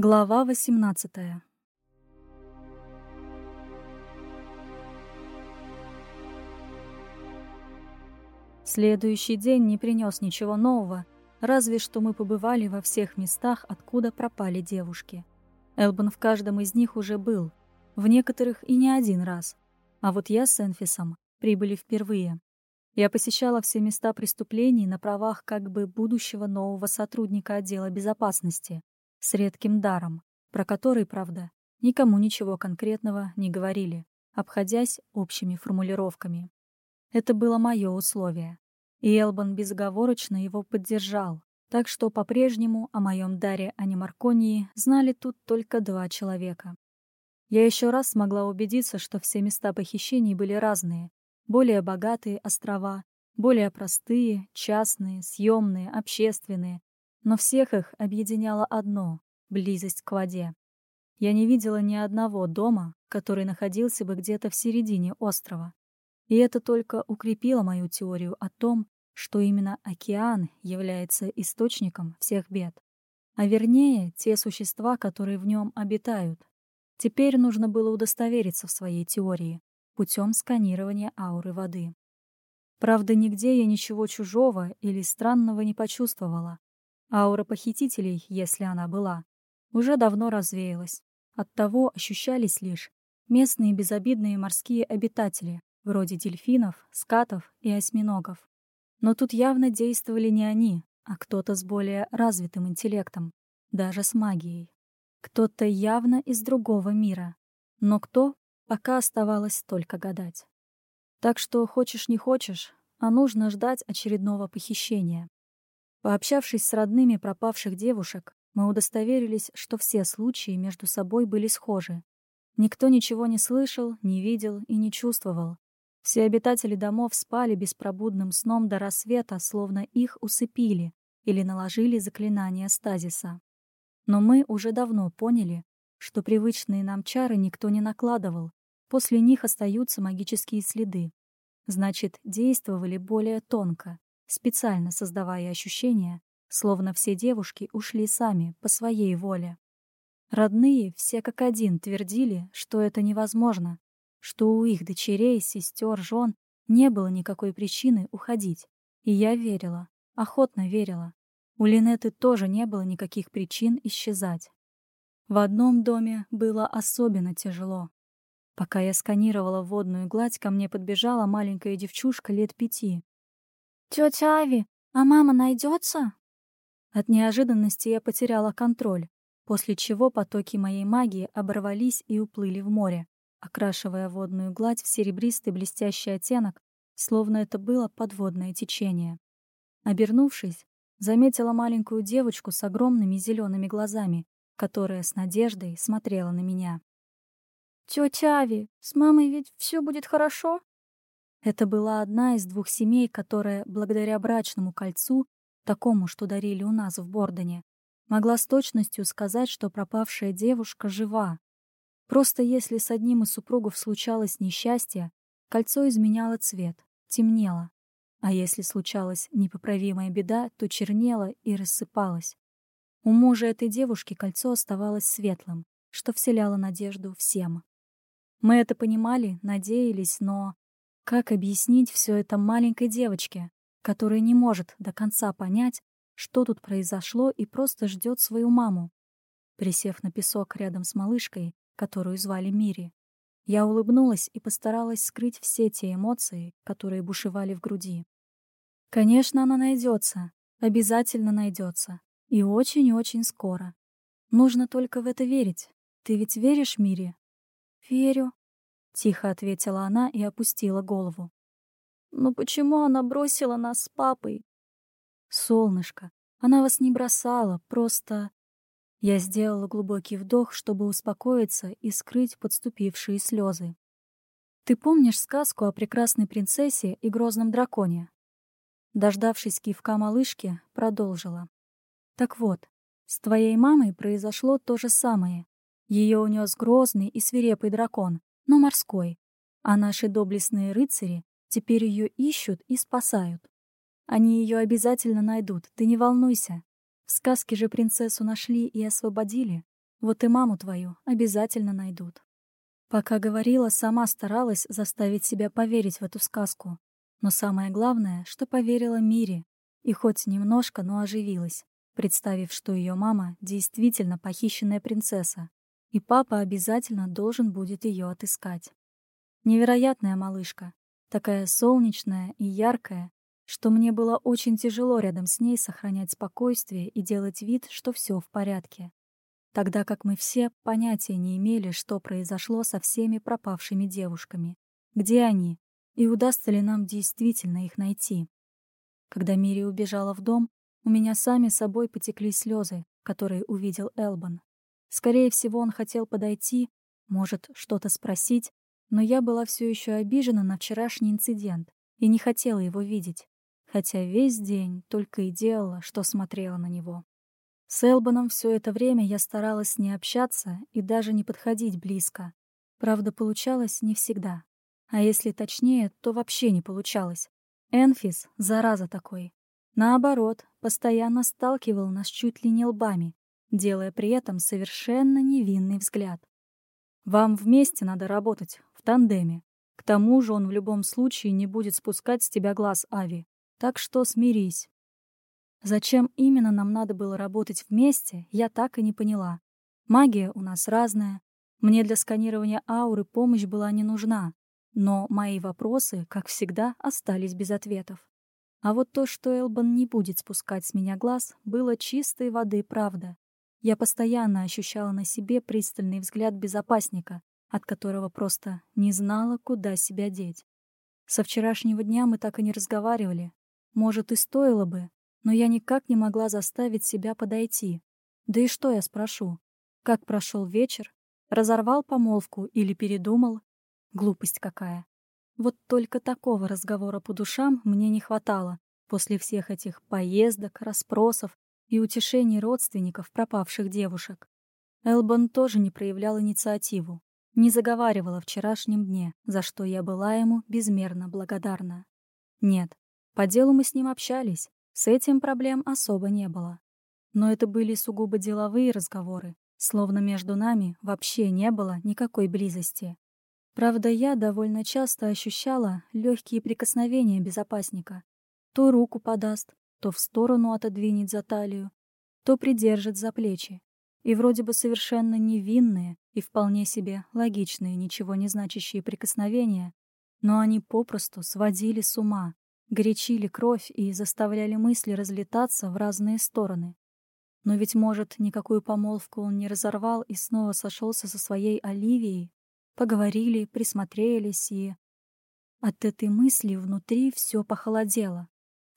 Глава 18 Следующий день не принес ничего нового, разве что мы побывали во всех местах, откуда пропали девушки. Элбан в каждом из них уже был, в некоторых и не один раз. А вот я с Энфисом прибыли впервые. Я посещала все места преступлений на правах как бы будущего нового сотрудника отдела безопасности — с редким даром, про который, правда, никому ничего конкретного не говорили, обходясь общими формулировками. Это было мое условие, и Элбан безоговорочно его поддержал, так что по-прежнему о моем даре Анимарконии знали тут только два человека. Я еще раз смогла убедиться, что все места похищений были разные, более богатые острова, более простые, частные, съемные, общественные, но всех их объединяло одно — близость к воде. Я не видела ни одного дома, который находился бы где-то в середине острова. И это только укрепило мою теорию о том, что именно океан является источником всех бед. А вернее, те существа, которые в нем обитают. Теперь нужно было удостовериться в своей теории путем сканирования ауры воды. Правда, нигде я ничего чужого или странного не почувствовала, Аура похитителей, если она была, уже давно развеялась. Оттого ощущались лишь местные безобидные морские обитатели, вроде дельфинов, скатов и осьминогов. Но тут явно действовали не они, а кто-то с более развитым интеллектом, даже с магией. Кто-то явно из другого мира. Но кто, пока оставалось только гадать. Так что хочешь не хочешь, а нужно ждать очередного похищения. Пообщавшись с родными пропавших девушек, мы удостоверились, что все случаи между собой были схожи. Никто ничего не слышал, не видел и не чувствовал. Все обитатели домов спали беспробудным сном до рассвета, словно их усыпили или наложили заклинание стазиса. Но мы уже давно поняли, что привычные нам чары никто не накладывал, после них остаются магические следы. Значит, действовали более тонко, специально создавая ощущение, словно все девушки ушли сами, по своей воле. Родные все как один твердили, что это невозможно, что у их дочерей, сестер, жен не было никакой причины уходить. И я верила, охотно верила. У Линеты тоже не было никаких причин исчезать. В одном доме было особенно тяжело. Пока я сканировала водную гладь, ко мне подбежала маленькая девчушка лет пяти, «Тетя Ави, а мама найдется?» От неожиданности я потеряла контроль, после чего потоки моей магии оборвались и уплыли в море, окрашивая водную гладь в серебристый блестящий оттенок, словно это было подводное течение. Обернувшись, заметила маленькую девочку с огромными зелеными глазами, которая с надеждой смотрела на меня. «Тетя Ави, с мамой ведь все будет хорошо?» Это была одна из двух семей, которая, благодаря брачному кольцу, такому, что дарили у нас в Бордоне, могла с точностью сказать, что пропавшая девушка жива. Просто если с одним из супругов случалось несчастье, кольцо изменяло цвет, темнело. А если случалась непоправимая беда, то чернело и рассыпалось. У мужа этой девушки кольцо оставалось светлым, что вселяло надежду всем. Мы это понимали, надеялись, но как объяснить все это маленькой девочке, которая не может до конца понять, что тут произошло и просто ждет свою маму? Присев на песок рядом с малышкой, которую звали Мири, я улыбнулась и постаралась скрыть все те эмоции, которые бушевали в груди. Конечно, она найдется, обязательно найдется, и очень-очень скоро. Нужно только в это верить. Ты ведь веришь Мире? Верю, Тихо ответила она и опустила голову. «Но почему она бросила нас с папой?» «Солнышко, она вас не бросала, просто...» Я сделала глубокий вдох, чтобы успокоиться и скрыть подступившие слезы. «Ты помнишь сказку о прекрасной принцессе и грозном драконе?» Дождавшись кивка малышки, продолжила. «Так вот, с твоей мамой произошло то же самое. Ее унес грозный и свирепый дракон, но морской, а наши доблестные рыцари теперь ее ищут и спасают. Они ее обязательно найдут, ты не волнуйся. В сказке же принцессу нашли и освободили. Вот и маму твою обязательно найдут. Пока говорила, сама старалась заставить себя поверить в эту сказку. Но самое главное, что поверила Мире. И хоть немножко, но оживилась, представив, что ее мама действительно похищенная принцесса, и папа обязательно должен будет ее отыскать. Невероятная малышка, такая солнечная и яркая, что мне было очень тяжело рядом с ней сохранять спокойствие и делать вид, что все в порядке тогда как мы все понятия не имели, что произошло со всеми пропавшими девушками, где они и удастся ли нам действительно их найти. Когда Мири убежала в дом, у меня сами собой потекли слезы, которые увидел Элбан. Скорее всего, он хотел подойти, может, что-то спросить, но я была все еще обижена на вчерашний инцидент и не хотела его видеть, хотя весь день только и делала, что смотрела на него. С Элбаном все это время я старалась не общаться и даже не подходить близко. Правда, получалось не всегда. А если точнее, то вообще не получалось. Энфис — зараза такой. Наоборот, постоянно сталкивал нас чуть ли не лбами, делая при этом совершенно невинный взгляд. Вам вместе надо работать, в тандеме. К тому же он в любом случае не будет спускать с тебя глаз, Ави. Так что смирись. Зачем именно нам надо было работать вместе, я так и не поняла. Магия у нас разная. Мне для сканирования ауры помощь была не нужна. Но мои вопросы, как всегда, остались без ответов. А вот то, что Элбан не будет спускать с меня глаз, было чистой воды правда. Я постоянно ощущала на себе пристальный взгляд безопасника, от которого просто не знала, куда себя деть. Со вчерашнего дня мы так и не разговаривали. Может, и стоило бы, но я никак не могла заставить себя подойти. Да и что я спрошу? Как прошел вечер? Разорвал помолвку или передумал? Глупость какая. Вот только такого разговора по душам мне не хватало после всех этих поездок, расспросов и утешений родственников пропавших девушек. Элбан тоже не проявлял инициативу, не заговаривал о вчерашнем дне, за что я была ему безмерно благодарна. Нет, по делу мы с ним общались, с этим проблем особо не было. Но это были сугубо деловые разговоры, словно между нами вообще не было никакой близости. Правда, я довольно часто ощущала легкие прикосновения безопасника. То руку подаст, то в сторону отодвинет за талию, то придержит за плечи. И вроде бы совершенно невинные и вполне себе логичные, ничего не значащие прикосновения, но они попросту сводили с ума, горячили кровь и заставляли мысли разлетаться в разные стороны. Но ведь, может, никакую помолвку он не разорвал и снова сошелся со своей Оливией? Поговорили, присмотрелись и... От этой мысли внутри все похолодело.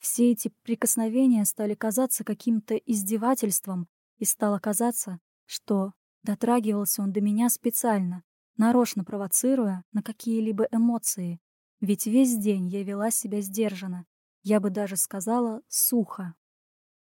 Все эти прикосновения стали казаться каким-то издевательством, и стало казаться, что дотрагивался он до меня специально, нарочно провоцируя на какие-либо эмоции, ведь весь день я вела себя сдержанно, я бы даже сказала сухо.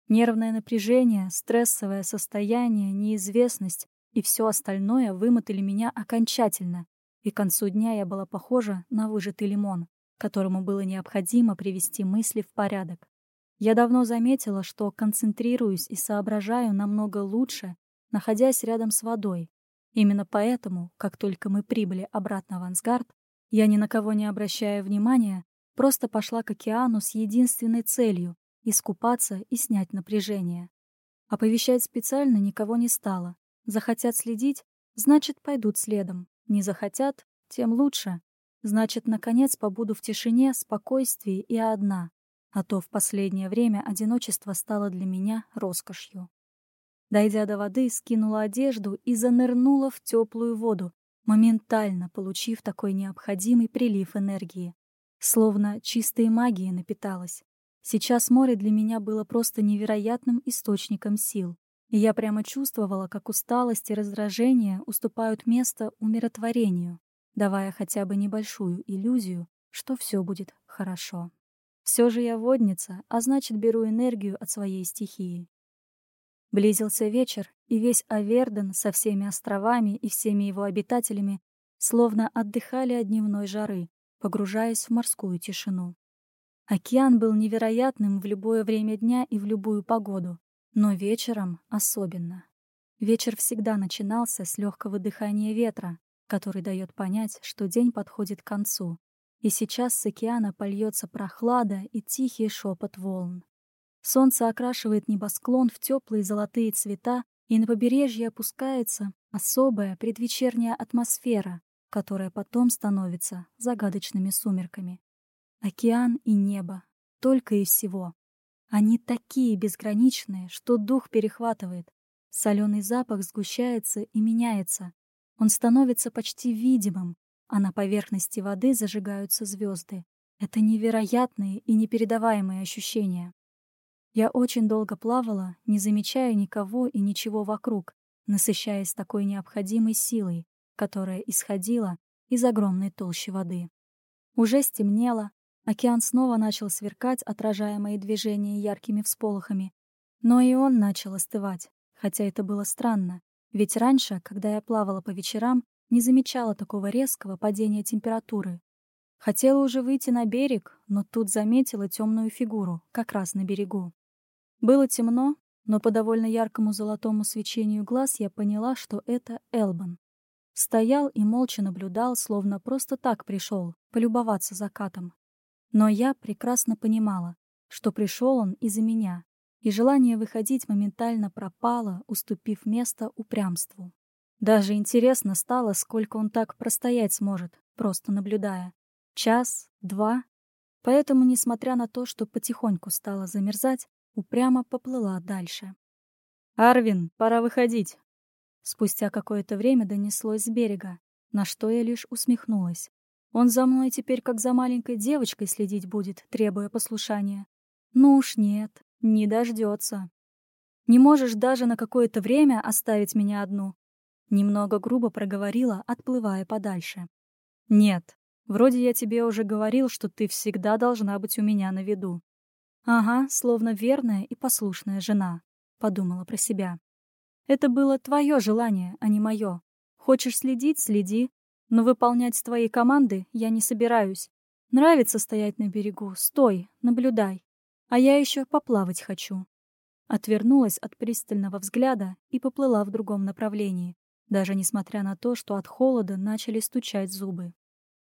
Нервное напряжение, стрессовое состояние, неизвестность и все остальное вымотали меня окончательно, и к концу дня я была похожа на выжатый лимон, которому было необходимо привести мысли в порядок. Я давно заметила, что концентрируюсь и соображаю намного лучше, находясь рядом с водой. Именно поэтому, как только мы прибыли обратно в Ансгард, я, ни на кого не обращая внимания, просто пошла к океану с единственной целью — искупаться и снять напряжение. Оповещать специально никого не стало. Захотят следить, значит, пойдут следом. Не захотят, тем лучше. Значит, наконец побуду в тишине, спокойствии и одна. А то в последнее время одиночество стало для меня роскошью. Дойдя до воды, скинула одежду и занырнула в теплую воду, моментально получив такой необходимый прилив энергии. Словно чистой магией напиталась. Сейчас море для меня было просто невероятным источником сил. И я прямо чувствовала, как усталость и раздражение уступают место умиротворению, давая хотя бы небольшую иллюзию, что все будет хорошо. Все же я водница, а значит, беру энергию от своей стихии. Близился вечер, и весь Аверден со всеми островами и всеми его обитателями словно отдыхали от дневной жары, погружаясь в морскую тишину. Океан был невероятным в любое время дня и в любую погоду, но вечером особенно. Вечер всегда начинался с легкого дыхания ветра, который дает понять, что день подходит к концу. И сейчас с океана польется прохлада и тихий шепот волн. Солнце окрашивает небосклон в теплые золотые цвета, и на побережье опускается особая предвечерняя атмосфера, которая потом становится загадочными сумерками. Океан и небо, только и всего. Они такие безграничные, что дух перехватывает. Соленый запах сгущается и меняется. Он становится почти видимым, а на поверхности воды зажигаются звезды. Это невероятные и непередаваемые ощущения. Я очень долго плавала, не замечая никого и ничего вокруг, насыщаясь такой необходимой силой, которая исходила из огромной толщи воды. Уже стемнело, океан снова начал сверкать, отражая мои движения яркими всполохами. Но и он начал остывать, хотя это было странно, ведь раньше, когда я плавала по вечерам, не замечала такого резкого падения температуры. Хотела уже выйти на берег, но тут заметила темную фигуру, как раз на берегу. Было темно, но по довольно яркому золотому свечению глаз я поняла, что это Элбан. Стоял и молча наблюдал, словно просто так пришел, полюбоваться закатом. Но я прекрасно понимала, что пришел он из-за меня, и желание выходить моментально пропало, уступив место упрямству. Даже интересно стало, сколько он так простоять сможет, просто наблюдая. Час, два. Поэтому, несмотря на то, что потихоньку стало замерзать, упрямо поплыла дальше. «Арвин, пора выходить!» Спустя какое-то время донеслось с берега, на что я лишь усмехнулась. Он за мной теперь как за маленькой девочкой следить будет, требуя послушания. Ну уж нет, не дождется. Не можешь даже на какое-то время оставить меня одну. Немного грубо проговорила, отплывая подальше. Нет, вроде я тебе уже говорил, что ты всегда должна быть у меня на виду. «Ага, словно верная и послушная жена», — подумала про себя. «Это было твое желание, а не мое. Хочешь следить — следи, но выполнять твои команды я не собираюсь. Нравится стоять на берегу — стой, наблюдай. А я еще поплавать хочу». Отвернулась от пристального взгляда и поплыла в другом направлении, даже несмотря на то, что от холода начали стучать зубы.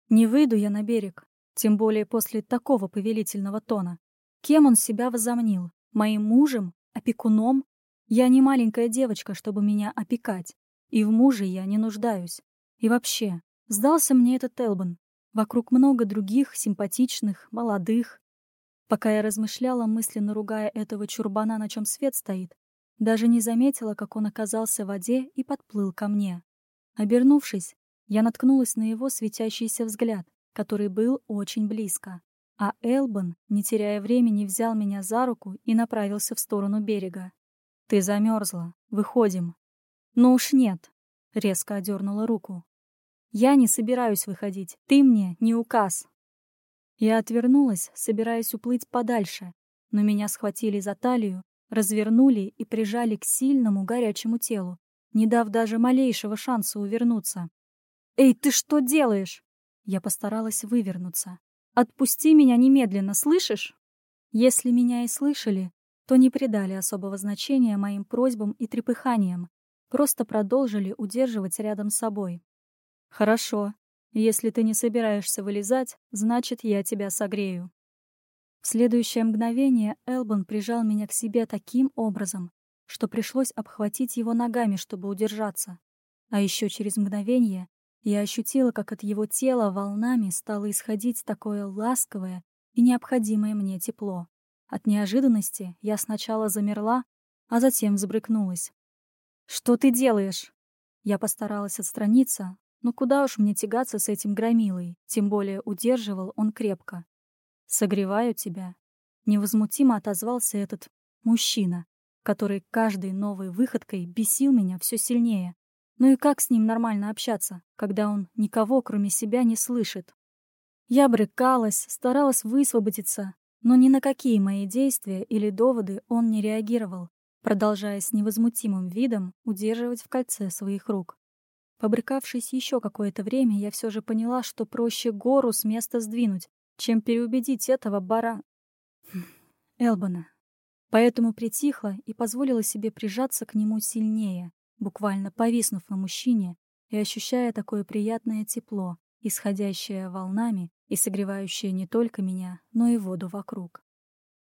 Не выйду я на берег, тем более после такого повелительного тона. Кем он себя возомнил? Моим мужем? Опекуном? Я не маленькая девочка, чтобы меня опекать. И в муже я не нуждаюсь. И вообще, сдался мне этот Элбан. Вокруг много других, симпатичных, молодых. Пока я размышляла, мысленно ругая этого чурбана, на чем свет стоит, даже не заметила, как он оказался в воде и подплыл ко мне. Обернувшись, я наткнулась на его светящийся взгляд, который был очень близко. А Элбан, не теряя времени, взял меня за руку и направился в сторону берега. «Ты замерзла. Выходим». «Ну уж нет», — резко одернула руку. «Я не собираюсь выходить. Ты мне не указ». Я отвернулась, собираясь уплыть подальше, но меня схватили за талию, развернули и прижали к сильному горячему телу, не дав даже малейшего шанса увернуться. «Эй, ты что делаешь?» Я постаралась вывернуться. Отпусти меня немедленно, слышишь? Если меня и слышали, то не придали особого значения моим просьбам и трепыханиям, просто продолжили удерживать рядом с собой. Хорошо. Если ты не собираешься вылезать, значит, я тебя согрею. В следующее мгновение Элбан прижал меня к себе таким образом, что пришлось обхватить его ногами, чтобы удержаться. А еще через мгновение я ощутила, как от его тела волнами стало исходить такое ласковое и необходимое мне тепло. От неожиданности я сначала замерла, а затем взбрыкнулась. «Что ты делаешь?» Я постаралась отстраниться, но куда уж мне тягаться с этим громилой, тем более удерживал он крепко. «Согреваю тебя», — невозмутимо отозвался этот мужчина, который каждой новой выходкой бесил меня все сильнее. Ну и как с ним нормально общаться, когда он никого, кроме себя, не слышит? Я брыкалась, старалась высвободиться, но ни на какие мои действия или доводы он не реагировал, продолжая с невозмутимым видом удерживать в кольце своих рук. Побрыкавшись еще какое-то время, я все же поняла, что проще гору с места сдвинуть, чем переубедить этого бара... Хм, Элбана. Поэтому притихла и позволила себе прижаться к нему сильнее, буквально повиснув на мужчине и ощущая такое приятное тепло, исходящее волнами и согревающее не только меня, но и воду вокруг.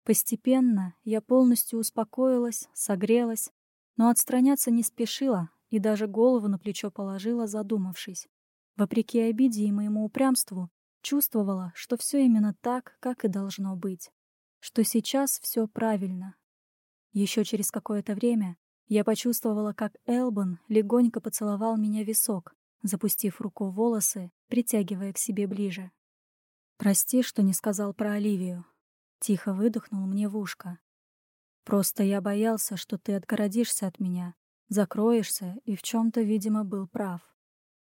Постепенно я полностью успокоилась, согрелась, но отстраняться не спешила и даже голову на плечо положила, задумавшись. Вопреки обиде и моему упрямству, чувствовала, что все именно так, как и должно быть. Что сейчас все правильно. Еще через какое-то время я почувствовала, как Элбан легонько поцеловал меня в висок, запустив руку в волосы, притягивая к себе ближе. «Прости, что не сказал про Оливию», — тихо выдохнул мне в ушко. «Просто я боялся, что ты отгородишься от меня, закроешься и в чем то видимо, был прав.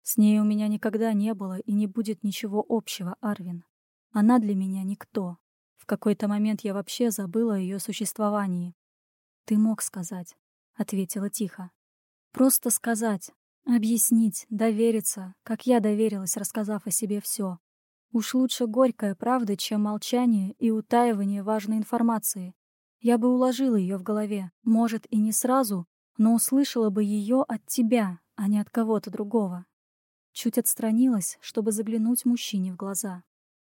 С ней у меня никогда не было и не будет ничего общего, Арвин. Она для меня никто. В какой-то момент я вообще забыла о ее существовании. «Ты мог сказать», — ответила тихо. «Просто сказать, объяснить, довериться, как я доверилась, рассказав о себе все. Уж лучше горькая правда, чем молчание и утаивание важной информации. Я бы уложила ее в голове, может, и не сразу, но услышала бы ее от тебя, а не от кого-то другого. Чуть отстранилась, чтобы заглянуть мужчине в глаза.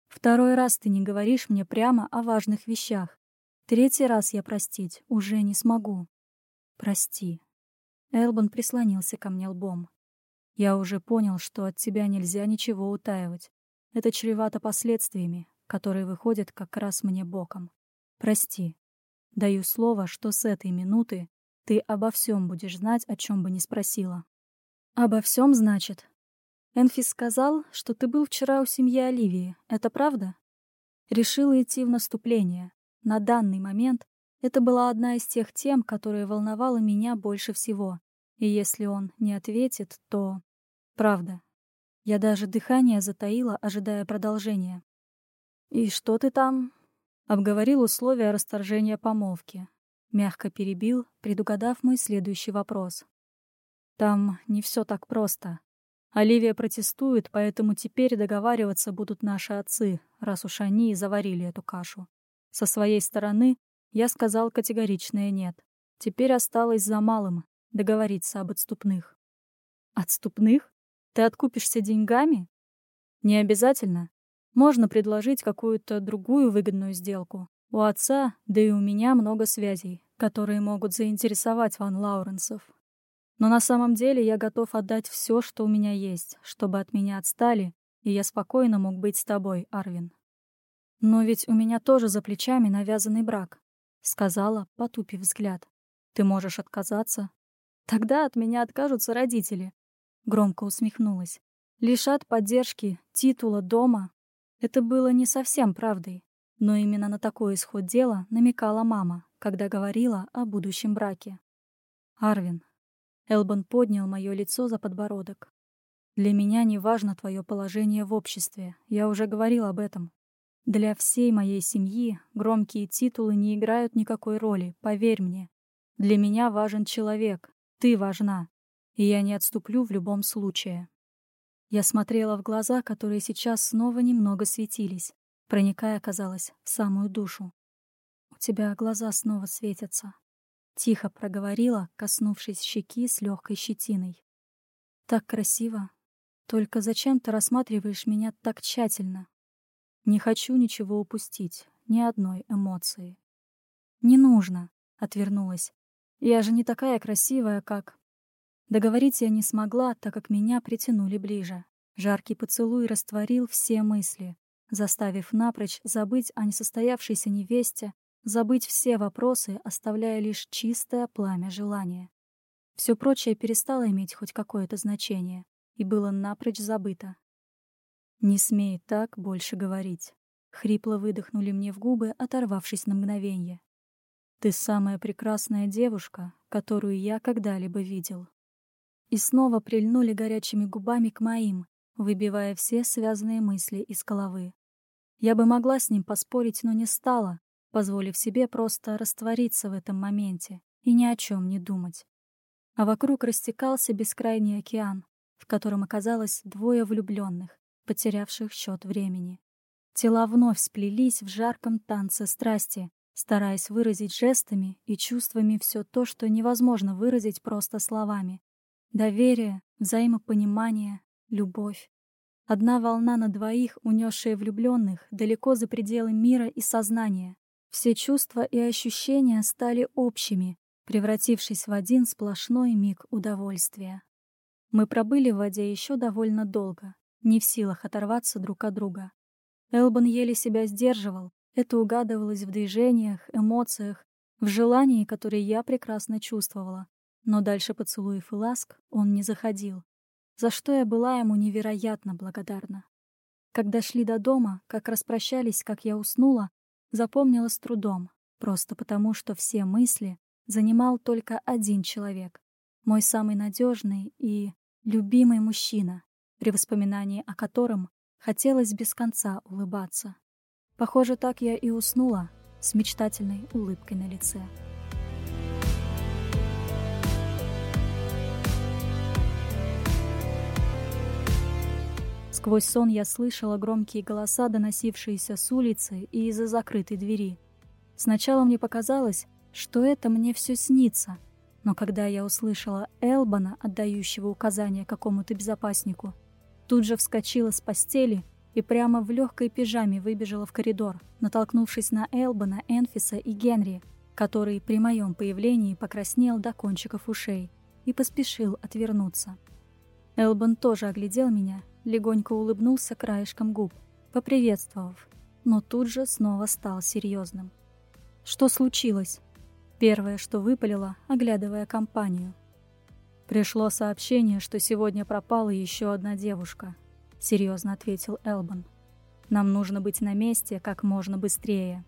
Второй раз ты не говоришь мне прямо о важных вещах. Третий раз я простить уже не смогу. Прости. Элбан прислонился ко мне лбом. Я уже понял, что от тебя нельзя ничего утаивать. Это чревато последствиями, которые выходят как раз мне боком. Прости. Даю слово, что с этой минуты ты обо всем будешь знать, о чем бы ни спросила. Обо всем, значит? Энфис сказал, что ты был вчера у семьи Оливии. Это правда? Решила идти в наступление. На данный момент это была одна из тех тем, которые волновала меня больше всего. И если он не ответит, то... Правда. Я даже дыхание затаила, ожидая продолжения. «И что ты там?» Обговорил условия расторжения помолвки. Мягко перебил, предугадав мой следующий вопрос. «Там не все так просто. Оливия протестует, поэтому теперь договариваться будут наши отцы, раз уж они и заварили эту кашу. Со своей стороны я сказал категоричное «нет». Теперь осталось за малым — договориться об отступных. Отступных? Ты откупишься деньгами? Не обязательно. Можно предложить какую-то другую выгодную сделку. У отца, да и у меня много связей, которые могут заинтересовать Ван Лауренсов. Но на самом деле я готов отдать все, что у меня есть, чтобы от меня отстали, и я спокойно мог быть с тобой, Арвин. Но ведь у меня тоже за плечами навязанный брак, сказала, потупив взгляд. Ты можешь отказаться. Тогда от меня откажутся родители, Громко усмехнулась. Лишат поддержки, титула, дома. Это было не совсем правдой. Но именно на такой исход дела намекала мама, когда говорила о будущем браке. «Арвин». Элбан поднял мое лицо за подбородок. «Для меня не важно твое положение в обществе. Я уже говорил об этом. Для всей моей семьи громкие титулы не играют никакой роли, поверь мне. Для меня важен человек. Ты важна и я не отступлю в любом случае. Я смотрела в глаза, которые сейчас снова немного светились, проникая, казалось, в самую душу. «У тебя глаза снова светятся», — тихо проговорила, коснувшись щеки с легкой щетиной. «Так красиво. Только зачем ты рассматриваешь меня так тщательно? Не хочу ничего упустить, ни одной эмоции». «Не нужно», — отвернулась. «Я же не такая красивая, как...» Договорить я не смогла, так как меня притянули ближе. Жаркий поцелуй растворил все мысли, заставив напрочь забыть о несостоявшейся невесте, забыть все вопросы, оставляя лишь чистое пламя желания. Все прочее перестало иметь хоть какое-то значение и было напрочь забыто. «Не смей так больше говорить», — хрипло выдохнули мне в губы, оторвавшись на мгновение. «Ты самая прекрасная девушка, которую я когда-либо видел» и снова прильнули горячими губами к моим, выбивая все связанные мысли из головы. Я бы могла с ним поспорить, но не стала, позволив себе просто раствориться в этом моменте и ни о чем не думать. А вокруг растекался бескрайний океан, в котором оказалось двое влюбленных, потерявших счет времени. Тела вновь сплелись в жарком танце страсти, стараясь выразить жестами и чувствами все то, что невозможно выразить просто словами. Доверие, взаимопонимание, любовь. Одна волна на двоих, унесшая влюбленных далеко за пределы мира и сознания. Все чувства и ощущения стали общими, превратившись в один сплошной миг удовольствия. Мы пробыли в воде еще довольно долго, не в силах оторваться друг от друга. Элбан еле себя сдерживал, это угадывалось в движениях, эмоциях, в желании, которое я прекрасно чувствовала. Но дальше поцелуев и ласк он не заходил за что я была ему невероятно благодарна. Когда шли до дома, как распрощались, как я уснула, запомнила с трудом, просто потому, что все мысли занимал только один человек, мой самый надежный и любимый мужчина, при воспоминании о котором хотелось без конца улыбаться. Похоже, так я и уснула с мечтательной улыбкой на лице. Сквозь сон я слышала громкие голоса, доносившиеся с улицы и из-за закрытой двери. Сначала мне показалось, что это мне все снится, но когда я услышала Элбана, отдающего указания какому-то безопаснику, тут же вскочила с постели и прямо в легкой пижаме выбежала в коридор, натолкнувшись на Элбана, Энфиса и Генри, который при моем появлении покраснел до кончиков ушей и поспешил отвернуться. Элбан тоже оглядел меня легонько улыбнулся краешком губ, поприветствовав, но тут же снова стал серьезным. «Что случилось?» Первое, что выпалило, оглядывая компанию. «Пришло сообщение, что сегодня пропала еще одна девушка», — серьезно ответил Элбан. «Нам нужно быть на месте как можно быстрее».